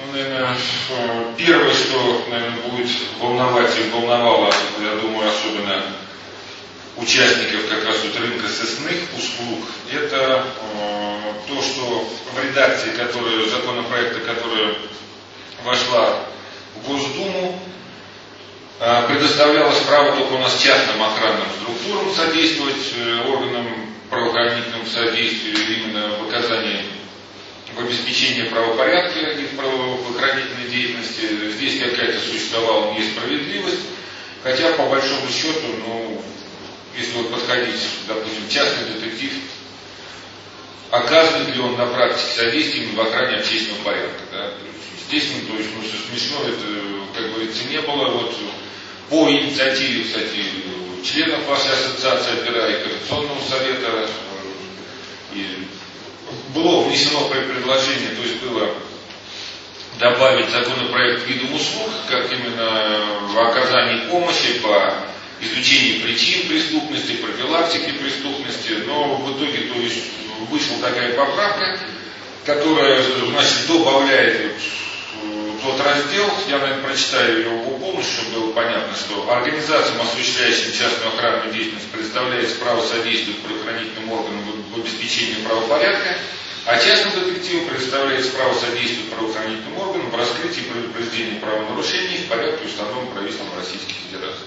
Ну, наверное, первое, что, наверное, будет волновать и волновало, я думаю, особенно участников как раз вот рынка сосных услуг, это э, то, что в редакции которая, законопроекта, которая вошла в Госдуму, э, предоставлялось право только у нас частным охранным структурам содействовать э, органам правоохранительному содействию именно в оказании в обеспечении правопорядка и в правоохранительной деятельности. Здесь какая-то существовала несправедливость, хотя по большому счету, ну, если вот подходить, допустим, частный детектив, оказывает ли он на практике содействие в охране общественного порядка. Да? Естественно, то есть, ну, смешно это, как говорится, не было. Вот по инициативе, кстати, членов вашей ассоциации опера и Коррекционного совета э, и было внесено предложение, то есть было добавить законопроект к видам услуг, как именно в оказании помощи по изучению причин преступности, профилактики преступности, но в итоге то есть, вышла такая поправка, которая значит, добавляет тот раздел, я, наверное, прочитаю его полностью, чтобы было понятно, что организациям, осуществляющим частную охранную деятельность, предоставляется право содействовать правоохранительным органам в обеспечении правопорядка, а частным детективам предоставляется право содействовать правоохранительным органам в раскрытии и предупреждении правонарушений в порядке, установленном правительством Российской Федерации.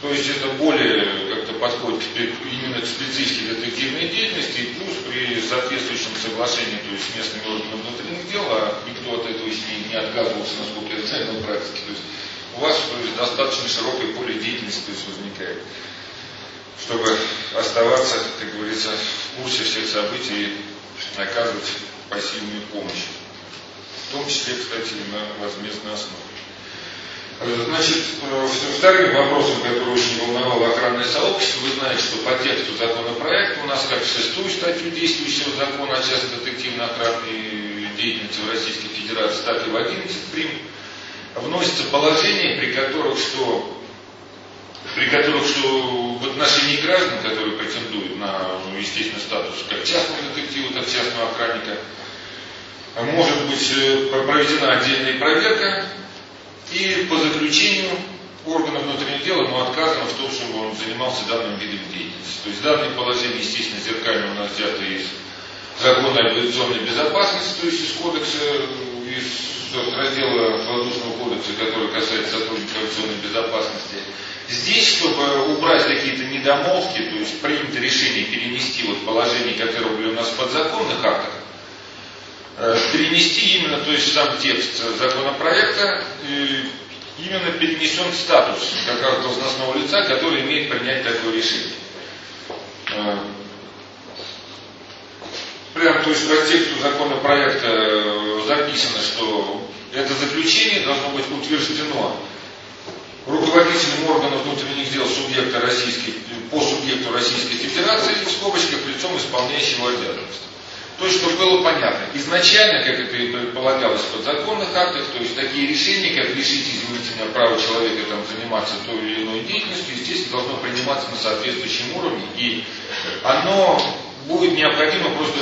То есть это более как-то подходит именно к специфике детективной деятельности, и плюс при соответствующем соглашении, то есть с местными органами внутренних дел, а никто от этого не, не отказывался, насколько я знаю, на практике. То есть у вас то есть, достаточно широкое поле деятельности то есть, возникает, чтобы оставаться, как говорится, в курсе всех событий и оказывать пассивную помощь. В том числе, кстати, на возмездной основе. Значит, э, вторым вопросом, который очень волновал охранное сообщество, вы знаете, что по тексту законопроекта у нас как шестую статью действующего закона о частно-детективной охранной деятельности в Российской Федерации, так и в 11 прим. вносятся положения, при которых что при которых что в отношении граждан, которые претендуют на, ну, естественно, статус как частного детектива, так частного охранника, может быть э, проведена отдельная проверка и по заключению органов внутренних дел ему отказано в том, чтобы он занимался данным видом деятельности. То есть данные положения, естественно, зеркально у нас взяты из закона авиационной безопасности, то есть из кодекса, из раздела воздушного кодекса, который касается сотрудников авиационной безопасности. Здесь, чтобы убрать какие-то недомолвки, то есть принято решение перенести вот положение, которые были у нас в подзаконных актах, Э, перенести именно, то есть сам текст законопроекта, именно перенесен статус как раз должностного лица, который имеет принять такое решение. Э, прямо, то есть по тексту законопроекта э, записано, что это заключение должно быть утверждено руководителем органов внутренних дел субъекта Российской, по субъекту Российской Федерации в скобочках лицом исполняющего обязанности. То есть, чтобы было понятно, изначально, как это и предполагалось в подзаконных актах, то есть такие решения, как лишить, извините меня, права человека там, заниматься той или иной деятельностью, естественно, должно приниматься на соответствующем уровне, и оно будет необходимо просто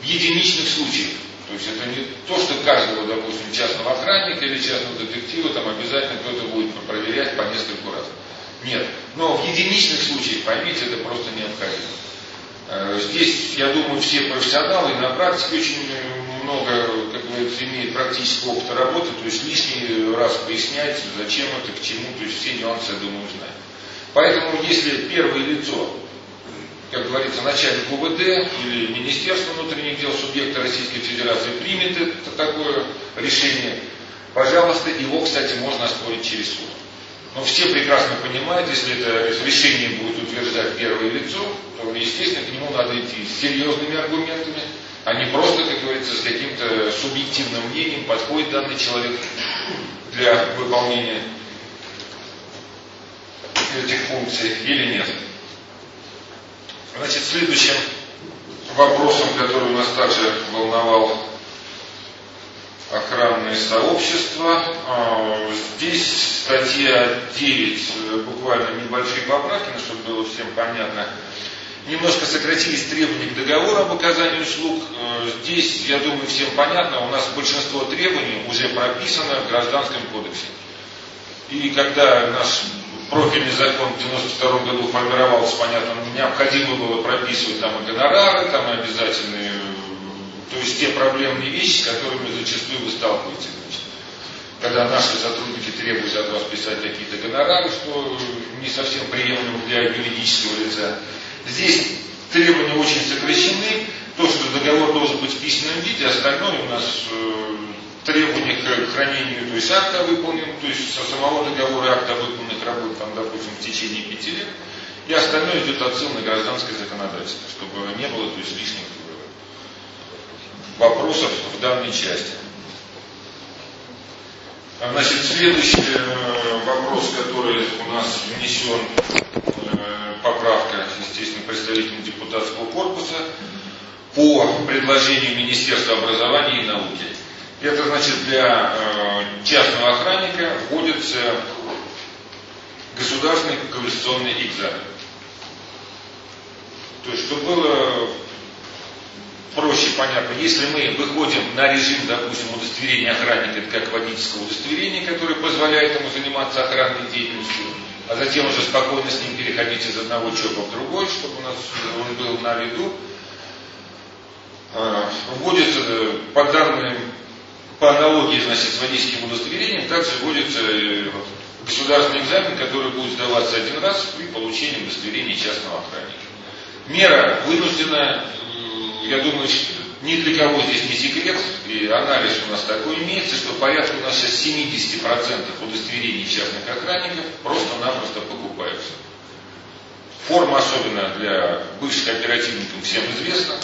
в единичных случаях. То есть это не то, что каждого, допустим, частного охранника или частного детектива там обязательно кто-то будет проверять по нескольку раз. Нет. Но в единичных случаях, поймите, это просто необходимо. Э, здесь, я думаю, все профессионалы на практике очень много, как говорится, имеют практического опыта работы, то есть лишний раз пояснять, зачем это, к чему, то есть все нюансы, я думаю, знают. Поэтому, если первое лицо, как говорится, начальник УВД или Министерство внутренних дел субъекта Российской Федерации примет это такое решение, пожалуйста, его, кстати, можно оспорить через суд. Но все прекрасно понимают, если это решение будет утверждать первое лицо, то, естественно, к нему надо идти с серьезными аргументами, а не просто, как говорится, с каким-то субъективным мнением, подходит данный человек для выполнения этих функций или нет. Значит, следующим вопросом, который нас также волновал охранные сообщества. А, здесь статья 9, э, буквально небольшие поправки, чтобы было всем понятно. Немножко сократились требования к договору об оказании услуг. Э, здесь, я думаю, всем понятно, у нас большинство требований уже прописано в Гражданском кодексе. И когда наш профильный закон в 92 году формировался, понятно, необходимо было прописывать там и гонорары, там и обязательные, то есть те проблемные вещи, с которыми зачастую вы сталкиваетесь. Значит. Когда наши сотрудники требуют от вас писать какие-то гонорары, что не совсем приемлемо для юридического лица. Здесь требования очень сокращены. То, что договор должен быть в письменном виде, остальное у нас э, требования к хранению, то есть акта выполнен, то есть со самого договора акта выполненных работ, там, допустим, в течение пяти лет, и остальное идет отсыл на гражданское законодательство, чтобы не было то есть, лишних э, вопросов в данной части. Значит, следующий э, вопрос, который у нас внесен поправка, естественно, представителем депутатского корпуса по предложению Министерства образования и науки. Это значит для э, частного охранника вводится государственный квалификационный экзамен. То есть, чтобы было проще, понятно, если мы выходим на режим, допустим, удостоверения охранника, это как водительское удостоверение, которое позволяет ему заниматься охранной деятельностью, а затем уже спокойно с ним переходить из одного ЧОПа в другой, чтобы у нас он был на виду. А, вводится э, по данным, по аналогии значит, с водительским удостоверением, также вводится э, государственный экзамен, который будет сдаваться один раз при получении удостоверения частного охранника. Мера вынуждена, я думаю, ни для кого здесь не секрет, и анализ у нас такой имеется, что порядка у нас сейчас 70% удостоверений частных охранников просто-напросто покупаются. Форма, особенно для бывших оперативников, всем известна.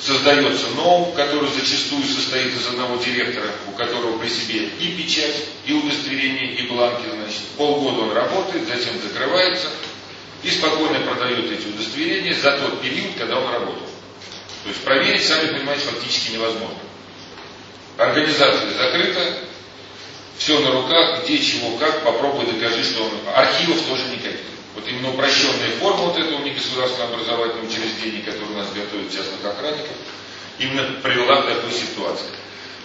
Создается ноу, который зачастую состоит из одного директора, у которого при себе и печать, и удостоверение, и бланки. Значит, полгода он работает, затем закрывается и спокойно продает эти удостоверения за тот период, когда он работал. То есть проверить, сами понимаете, фактически невозможно. Организация закрыта, все на руках, где, чего, как, попробуй докажи, что он... Архивов тоже никаких. Вот именно упрощенная форма вот этого негосударственного образовательного учреждения, которое у нас готовит частных охранников, именно привела к такой ситуации.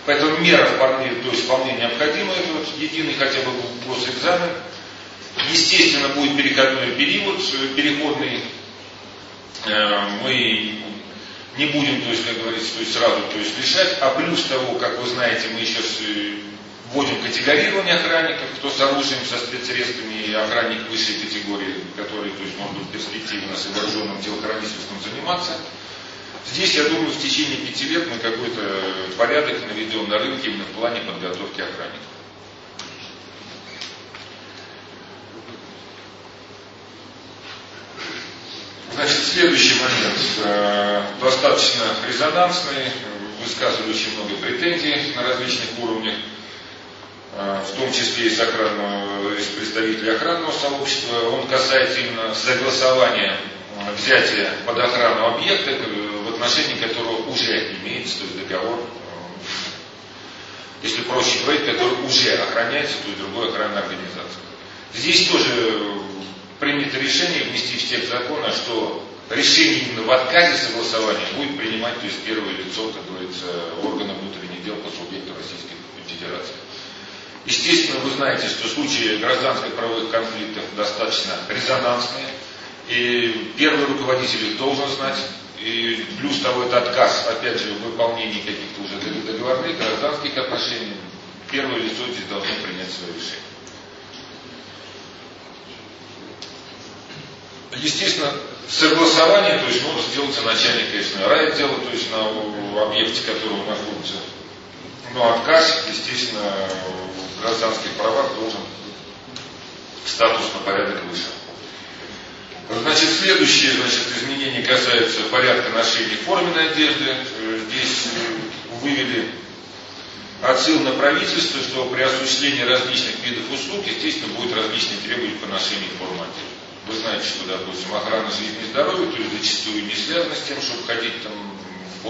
Поэтому мера вполне, то есть вполне необходима, это вот единый хотя бы госэкзамен. Естественно, будет переходной период, переходный. Э, мы не будем, то есть, как говорится, то есть сразу то есть, решать, а плюс того, как вы знаете, мы э, вводим категорирование охранников, кто с оружием, со спецсредствами, и охранник высшей категории, который, то есть, может быть, у нас и вооруженным телохранительством заниматься. Здесь, я думаю, в течение пяти лет мы какой-то порядок наведем на рынке именно в плане подготовки охранников. Значит, следующий момент, э, достаточно резонансный, высказывали очень много претензий на различных уровнях, в том числе и с, охранного, из представителей охранного сообщества. Он касается именно согласования э, взятия под охрану объекта, в отношении которого уже имеется то есть договор, если проще говорить, который уже охраняется, то другой охранной организацией. Здесь тоже принято решение внести в текст закона, что решение именно в отказе согласования будет принимать то есть первое лицо, как говорится, органа внутренних дел по субъекту Российской Федерации. Естественно, вы знаете, что случаи гражданских правовых конфликтов достаточно резонансные, и первый руководитель их должен знать, и плюс того, это отказ, опять же, в выполнении каких-то уже договорных, гражданских отношений, первое лицо здесь должно принять свое решение. Естественно, согласование, то есть может сделаться начальник, конечно, райотдела, то есть на объекте, который находится. Но отказ, естественно, гражданских правах должен статус на порядок выше. Значит, следующее значит, изменение касается порядка ношения форменной одежды. Здесь вывели отсыл на правительство, что при осуществлении различных видов услуг, естественно, будут различные требования по ношению формы одежды. Вы знаете, что, допустим, охрана жизни и здоровья, то есть зачастую не связана с тем, чтобы ходить там в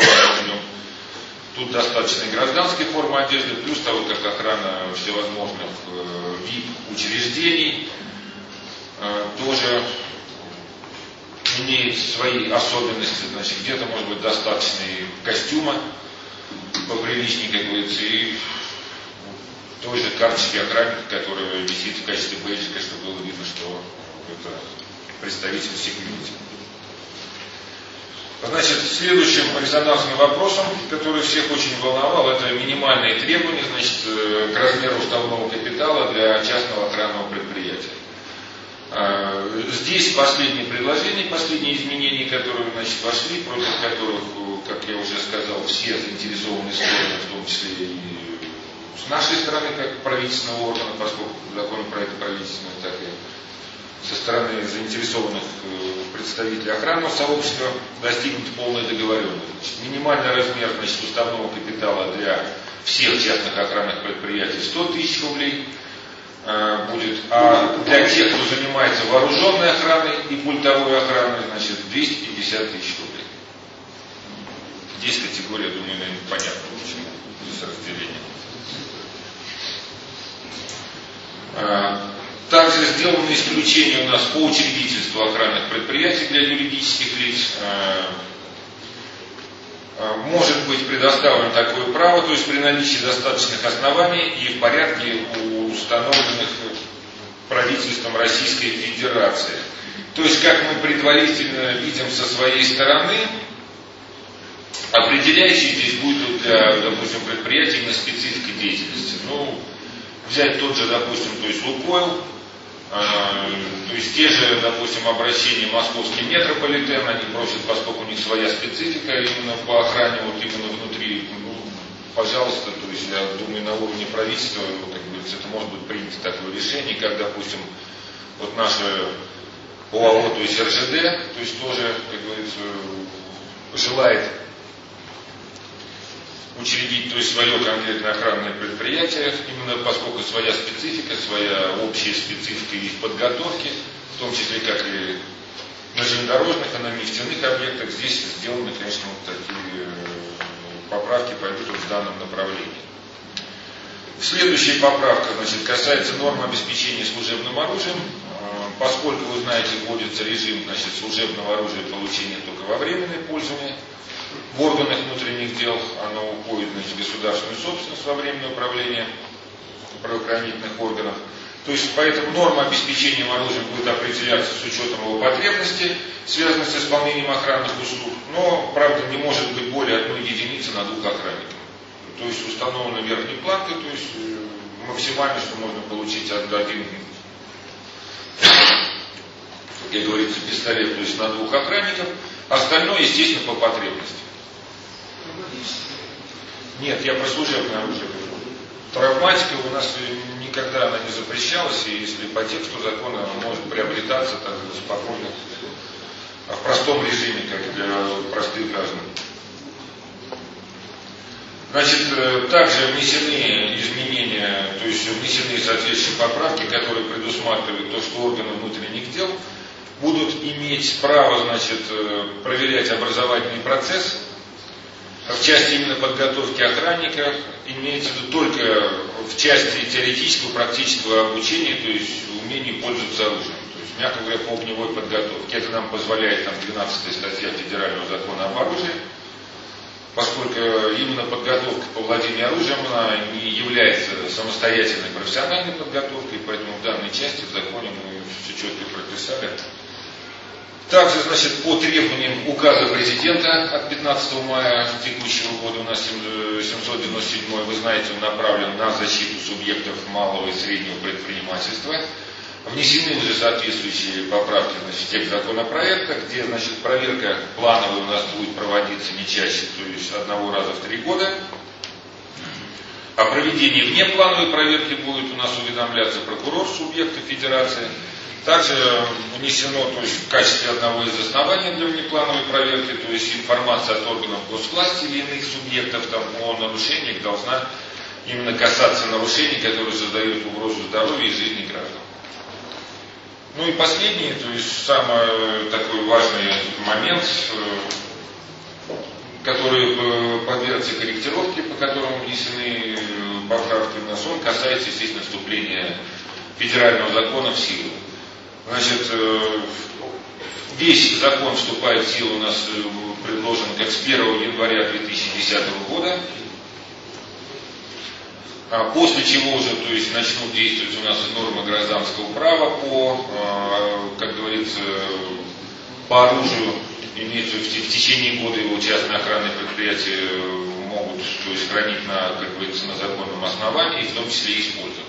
Тут достаточно и гражданской формы одежды, плюс того, как охрана всевозможных э, ВИП учреждений, э, тоже имеет свои особенности, значит, где-то может быть достаточно и костюма поприличнее, как говорится, и той же карточки охранника, которая висит в качестве бейджика, чтобы было видно, что это представитель секьюрити. Значит, следующим резонансным вопросом, который всех очень волновал, это минимальные требования значит, э, к размеру уставного капитала для частного охранного предприятия. А, здесь последние предложения, последние изменения, которые значит, вошли, против которых, как я уже сказал, все заинтересованные стороны, в том числе и с нашей стороны, как правительственного органа, поскольку законопроект правительственный, так и со стороны заинтересованных э, представителей охранного сообщества достигнут полная договоренность. Минимальный размер значит, уставного капитала для всех частных охранных предприятий 100 тысяч рублей э, будет, а для тех, кто занимается вооруженной охраной и пультовой охраной, значит, 250 тысяч рублей. Здесь категория, думаю, наверное, понятно, почему здесь разделение. Э, также сделано исключение у нас по учредительству охранных предприятий для юридических лиц. Э, э, может быть предоставлено такое право, то есть при наличии достаточных оснований и в порядке установленных правительством Российской Федерации. То есть, как мы предварительно видим со своей стороны, определяющей здесь будет для, допустим, предприятий именно специфика деятельности. Ну, взять тот же, допустим, то есть Лукойл, а, то есть те же, допустим, обращения московский метрополитен, они просят, поскольку у них своя специфика именно по охране, вот именно внутри, ну, пожалуйста, то есть я думаю, на уровне правительства, вот, как говорится, это может быть принято такое решение, как, допустим, вот наше ОАО, то есть РЖД, то есть тоже, как говорится, желает учредить то есть свое конкретное охранное предприятие, именно поскольку своя специфика, своя общая специфика их подготовки, в том числе как и на железнодорожных, а на нефтяных объектах, здесь сделаны, конечно, вот такие э, поправки пойдут в данном направлении. Следующая поправка значит, касается норм обеспечения служебным оружием. Э, поскольку, вы знаете, вводится режим значит, служебного оружия получения только во временное пользование, в органах внутренних дел оно уходит в государственную собственность во время управления правоохранительных органов. То есть поэтому норма обеспечения оружием будет определяться с учетом его потребности, связанной с исполнением охранных услуг, но, правда, не может быть более одной единицы на двух охранников. То есть установлена верхняя планка, то есть э, максимально, что можно получить от один, как говорится, пистолет, то есть на двух охранников, остальное, естественно, по потребности. Нет, я про служебное оружие говорю. Травматика у нас никогда она не запрещалась, и если по тексту закона она может приобретаться так спокойно, а в простом режиме, как для простых граждан. Значит, э, также внесены изменения, то есть внесены соответствующие поправки, которые предусматривают то, что органы внутренних дел будут иметь право, значит, э, проверять образовательный процесс в части именно подготовки охранника имеется в виду только в части теоретического, практического обучения, то есть умение пользоваться оружием. То есть, мягко говоря, по огневой подготовке. Это нам позволяет там 12 статья Федерального закона об оружии, поскольку именно подготовка по владению оружием она не является самостоятельной профессиональной подготовкой, поэтому в данной части в законе мы все четко прописали. Также, значит, по требованиям указа президента от 15 мая текущего года у нас 797, вы знаете, он направлен на защиту субъектов малого и среднего предпринимательства. Внесены уже соответствующие поправки значит, текст законопроекта, где значит, проверка плановая у нас будет проводиться не чаще, то есть одного раза в три года. О проведении внеплановой проверки будет у нас уведомляться прокурор субъекта федерации. Также внесено то есть, в качестве одного из оснований для внеплановой проверки, то есть информация от органов госвласти или иных субъектов там, о нарушениях должна именно касаться нарушений, которые создают угрозу здоровью и жизни граждан. Ну и последний, то есть самый такой важный момент, э, который э, подвергся корректировке, по которому внесены э, поправки в нас, он касается, естественно, вступления федерального закона в силу. Значит, э, весь закон вступает в силу у нас э, предложен как с 1 января 2010 года. А после чего уже то есть, начнут действовать у нас нормы гражданского права по, э, как говорится, по оружию, имеется в, течение года его частные охранные предприятия могут то есть, хранить на, как говорится, на законном основании, в том числе и использовать.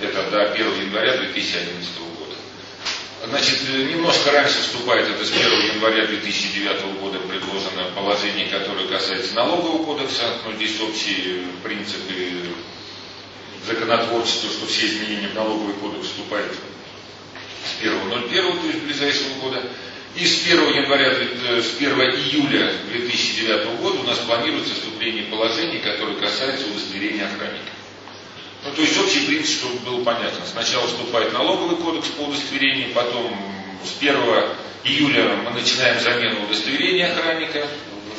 Это до 1 января 2011 года. Значит, немножко раньше вступает, это с 1 января 2009 года предложено положение, которое касается налогового кодекса, но здесь общие принципы законотворчества, что все изменения в налоговый кодекс вступают с 1.01, то есть ближайшего года. И с 1 января, э, с 1 июля 2009 года у нас планируется вступление положений, которые касаются удостоверения охранника. Ну, то есть общий принцип, чтобы было понятно. Сначала вступает налоговый кодекс по удостоверению, потом с 1 июля мы начинаем замену удостоверения охранника,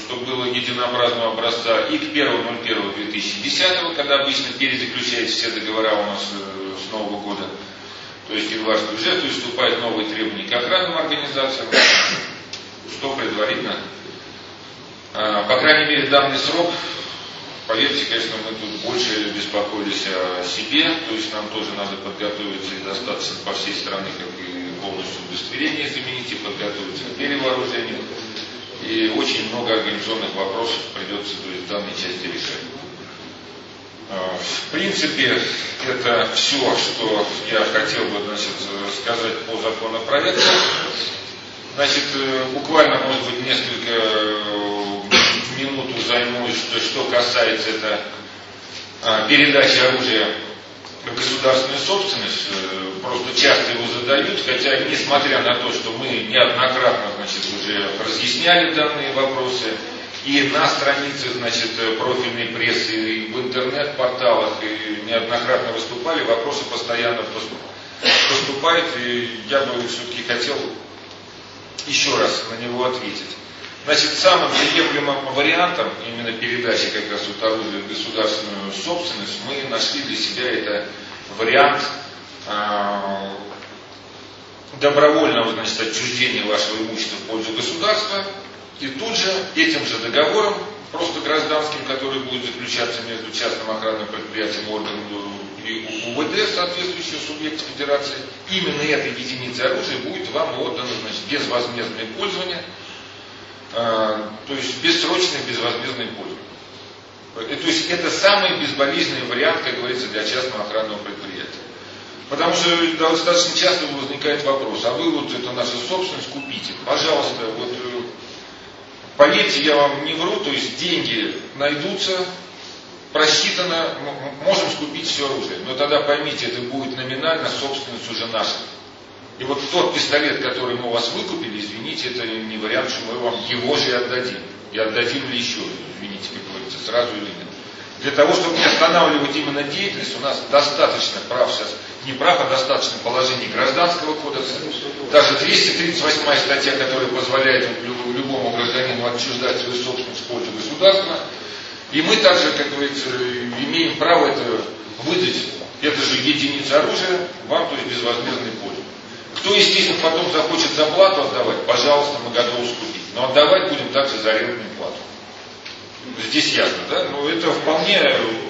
чтобы было единообразного образца, и к 1.01.2010, когда обычно перезаключаются все договора у нас э, с Нового года, то есть январский бюджет, есть вступают новые требования к охранным организациям, что предварительно, а, по крайней мере, данный срок, поверьте, конечно, мы тут себе, то есть нам тоже надо подготовиться и достаточно по всей стране, как и полностью удостоверение заменить, и подготовиться к перевооружению. И очень много организационных вопросов придется то есть, в данной части решать. А, в принципе, это все, что я хотел бы значит, сказать по законопроекту. Значит, э, буквально, может быть, несколько э, минут займусь, что касается это а, передачи оружия в государственную собственность. Э, просто часто его задают, хотя, несмотря на то, что мы неоднократно значит, уже разъясняли данные вопросы, и на страницах значит, профильной прессы, и в интернет-порталах, и неоднократно выступали, вопросы постоянно поступают, и я бы все-таки хотел еще раз на него ответить. Значит, самым приемлемым вариантом именно передачи как раз вот оружия государственную собственность мы нашли для себя это вариант э, добровольного значит, отчуждения вашего имущества в пользу государства, и тут же этим же договором, просто гражданским, который будет заключаться между частным охранным предприятием, органом и УВД, соответствующего субъекта федерации, именно этой единицы оружия будет вам отдано значит, безвозмездное пользование, э, то есть бессрочное безвозмездное пользование. Э, то есть это самый безболезненный вариант, как говорится, для частного охранного предприятия. Потому что достаточно часто возникает вопрос, а вы вот это наша собственность купите. Пожалуйста, вот э, Поверьте, я вам не вру, то есть деньги найдутся, просчитано, можем скупить все оружие. Но тогда поймите, это будет номинально собственность уже наша. И вот тот пистолет, который мы у вас выкупили, извините, это не вариант, что мы вам его же отдадим. И отдадим ли еще, извините, говорится, сразу или нет. Для того, чтобы не останавливать именно деятельность, у нас достаточно прав сейчас, не прав, а достаточно положений гражданского кодекса. Даже 238 статья, которая позволяет любому гражданину отчуждать свою собственность в пользу государства. И мы также, как говорится, имеем право это выдать, это же единица оружия, вам, то есть безвозмездной пользы. Кто, естественно, потом захочет за плату отдавать, пожалуйста, мы готовы скупить. Но отдавать будем также за арендную плату. Здесь ясно, да? Но это вполне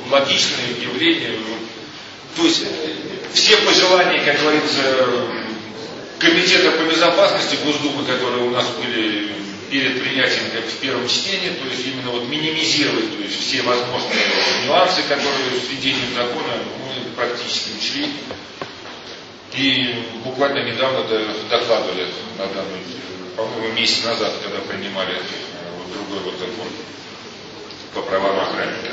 логичное явление. То есть все пожелания, как говорится, Комитета по безопасности Госдумы, которые у нас были перед принятием как в первом чтении, то есть именно вот минимизировать то есть все возможные нюансы, которые с введением закона мы практически учли. И буквально недавно докладывали на данную, по-моему, месяц назад, когда принимали другой вот закон по правам охранника.